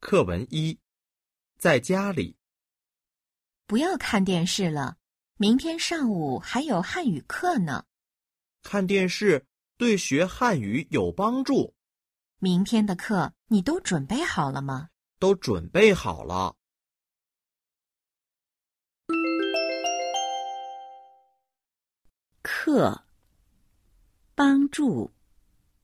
课文一在家里。不要看电视了明天上午还有汉语课呢。看电视对学汉语有帮助。明天的课你都准备好了吗？都准备好了。课帮助